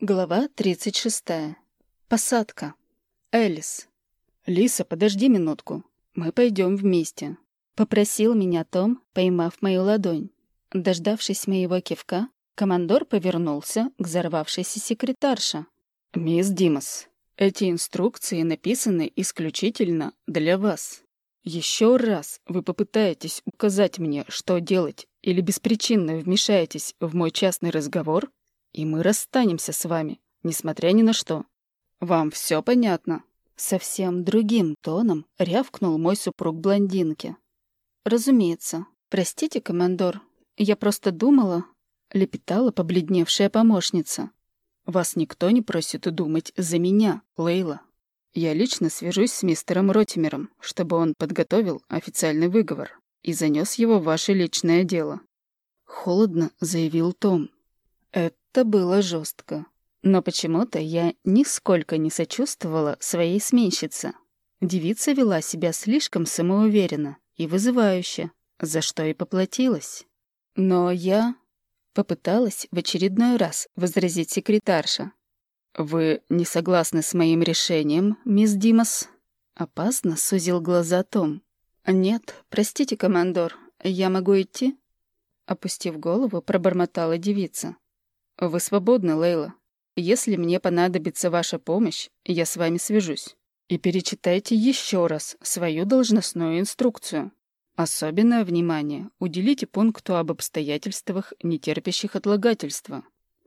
Глава 36. Посадка. Элис. «Лиса, подожди минутку. Мы пойдем вместе», — попросил меня Том, поймав мою ладонь. Дождавшись моего кивка, командор повернулся к взорвавшейся секретарше. «Мисс Димас, эти инструкции написаны исключительно для вас. Еще раз вы попытаетесь указать мне, что делать, или беспричинно вмешаетесь в мой частный разговор, и мы расстанемся с вами, несмотря ни на что. Вам все понятно?» Совсем другим тоном рявкнул мой супруг блондинки. «Разумеется. Простите, командор. Я просто думала...» — лепетала побледневшая помощница. «Вас никто не просит думать за меня, Лейла. Я лично свяжусь с мистером Ротимером, чтобы он подготовил официальный выговор и занес его в ваше личное дело». Холодно заявил Том. Это было жестко. Но почему-то я нисколько не сочувствовала своей сменщице. Девица вела себя слишком самоуверенно и вызывающе, за что и поплатилась. Но я попыталась в очередной раз возразить секретарша. «Вы не согласны с моим решением, мисс Димас?» Опасно сузил глаза Том. «Нет, простите, командор, я могу идти?» Опустив голову, пробормотала девица. «Вы свободны, Лейла. Если мне понадобится ваша помощь, я с вами свяжусь. И перечитайте еще раз свою должностную инструкцию. Особенное внимание уделите пункту об обстоятельствах, не терпящих отлагательства.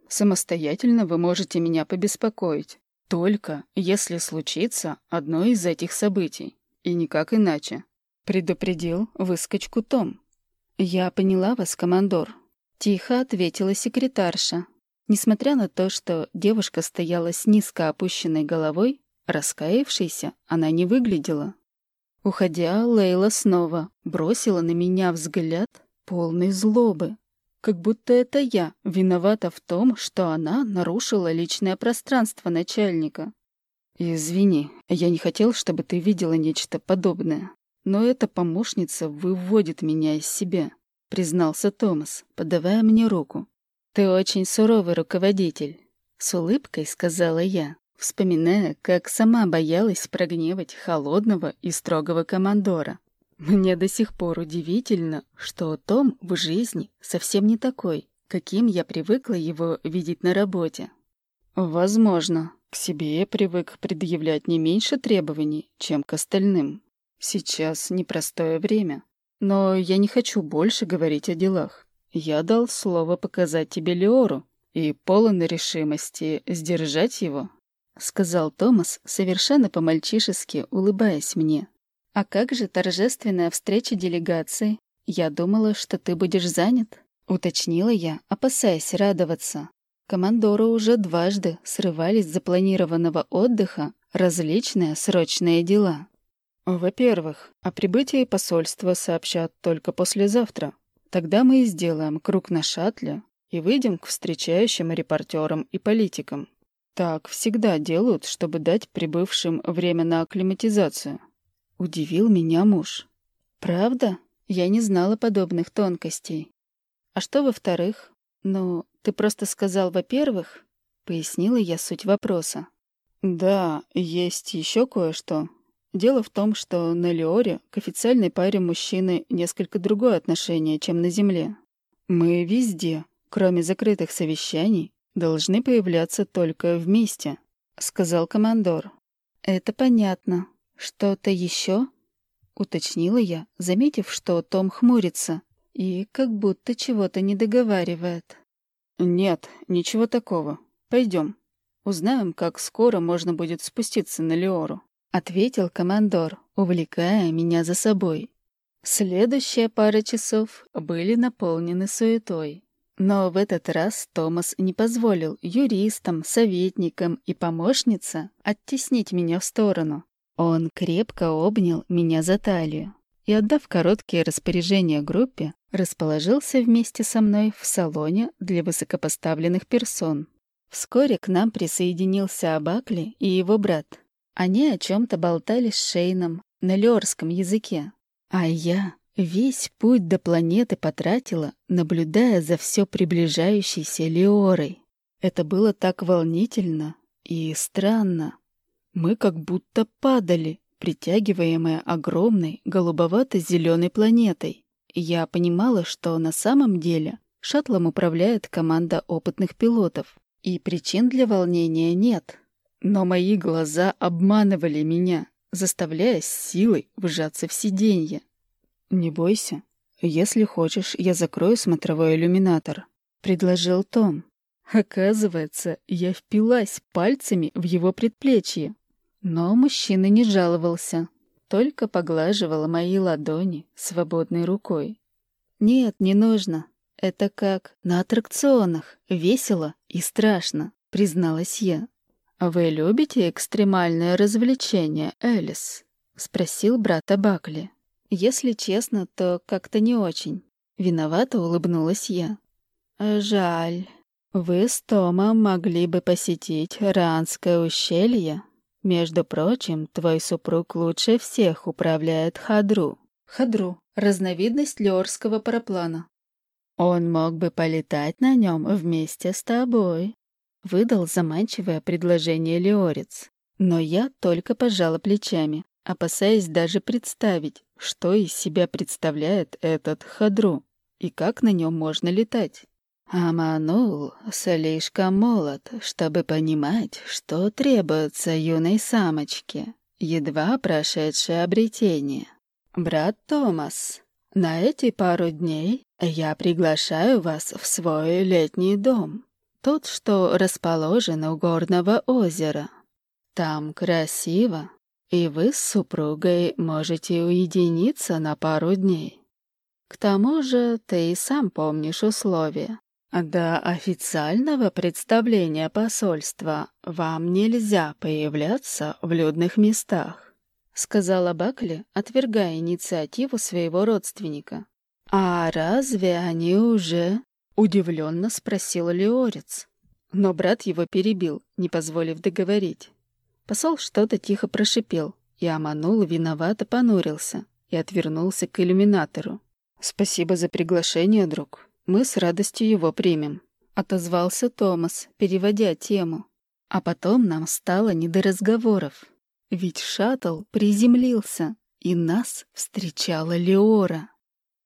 Самостоятельно вы можете меня побеспокоить, только если случится одно из этих событий, и никак иначе. Предупредил выскочку Том. «Я поняла вас, командор», — тихо ответила секретарша, Несмотря на то, что девушка стояла с низко опущенной головой, раскаявшейся она не выглядела. Уходя, Лейла снова бросила на меня взгляд полный злобы, как будто это я виновата в том, что она нарушила личное пространство начальника. «Извини, я не хотел, чтобы ты видела нечто подобное, но эта помощница выводит меня из себя», — признался Томас, подавая мне руку. «Ты очень суровый руководитель», — с улыбкой сказала я, вспоминая, как сама боялась прогневать холодного и строгого командора. Мне до сих пор удивительно, что Том в жизни совсем не такой, каким я привыкла его видеть на работе. Возможно, к себе я привык предъявлять не меньше требований, чем к остальным. Сейчас непростое время. Но я не хочу больше говорить о делах. Я дал слово показать тебе Леору и полон решимости сдержать его», — сказал Томас, совершенно по-мальчишески улыбаясь мне. «А как же торжественная встреча делегации? Я думала, что ты будешь занят», — уточнила я, опасаясь радоваться. Командору уже дважды срывались с запланированного отдыха различные срочные дела. «Во-первых, о прибытии посольства сообщат только послезавтра», Тогда мы и сделаем круг на шаттле и выйдем к встречающим репортерам и политикам. Так всегда делают, чтобы дать прибывшим время на акклиматизацию. Удивил меня муж. Правда? Я не знала подобных тонкостей. А что во-вторых? Ну, ты просто сказал «во-первых», пояснила я суть вопроса. Да, есть еще кое-что, Дело в том, что на Леоре к официальной паре мужчины несколько другое отношение, чем на Земле. Мы везде, кроме закрытых совещаний, должны появляться только вместе, сказал командор. Это понятно. Что-то еще? уточнила я, заметив, что Том хмурится и как будто чего-то не договаривает. Нет, ничего такого. Пойдем. Узнаем, как скоро можно будет спуститься на Леору. — ответил командор, увлекая меня за собой. Следующая пара часов были наполнены суетой. Но в этот раз Томас не позволил юристам, советникам и помощнице оттеснить меня в сторону. Он крепко обнял меня за талию и, отдав короткие распоряжения группе, расположился вместе со мной в салоне для высокопоставленных персон. Вскоре к нам присоединился Абакли и его брат, они о чем-то болтали с Шейном на лёрском языке. А я весь путь до планеты потратила, наблюдая за все приближающейся Леорой. Это было так волнительно и странно. Мы как будто падали, притягиваемые огромной голубовато-зеленой планетой. Я понимала, что на самом деле шаттлом управляет команда опытных пилотов, и причин для волнения нет. Но мои глаза обманывали меня, заставляя силой вжаться в сиденье. «Не бойся. Если хочешь, я закрою смотровой иллюминатор», — предложил Том. Оказывается, я впилась пальцами в его предплечье. Но мужчина не жаловался, только поглаживал мои ладони свободной рукой. «Нет, не нужно. Это как на аттракционах. Весело и страшно», — призналась я. «Вы любите экстремальное развлечение, Элис?» — спросил брата Бакли. «Если честно, то как-то не очень». Виновато улыбнулась я. «Жаль. Вы с Томом могли бы посетить Ранское ущелье. Между прочим, твой супруг лучше всех управляет Хадру». «Хадру» — разновидность леорского параплана. «Он мог бы полетать на нем вместе с тобой», Выдал заманчивое предложение Леорец. Но я только пожала плечами, опасаясь даже представить, что из себя представляет этот хадру и как на нем можно летать. Аманул слишком молод, чтобы понимать, что требуется юной самочке, едва прошедшее обретение. Брат Томас, на эти пару дней я приглашаю вас в свой летний дом. Тот, что расположен у горного озера. Там красиво, и вы с супругой можете уединиться на пару дней. К тому же ты и сам помнишь условия. До официального представления посольства вам нельзя появляться в людных местах, сказала Бакли, отвергая инициативу своего родственника. А разве они уже Удивленно спросил Леорец. Но брат его перебил, не позволив договорить. Посол что-то тихо прошипел, и Аманул виновато понурился и отвернулся к иллюминатору. «Спасибо за приглашение, друг. Мы с радостью его примем», — отозвался Томас, переводя тему. А потом нам стало не до разговоров. Ведь шаттл приземлился, и нас встречала Леора.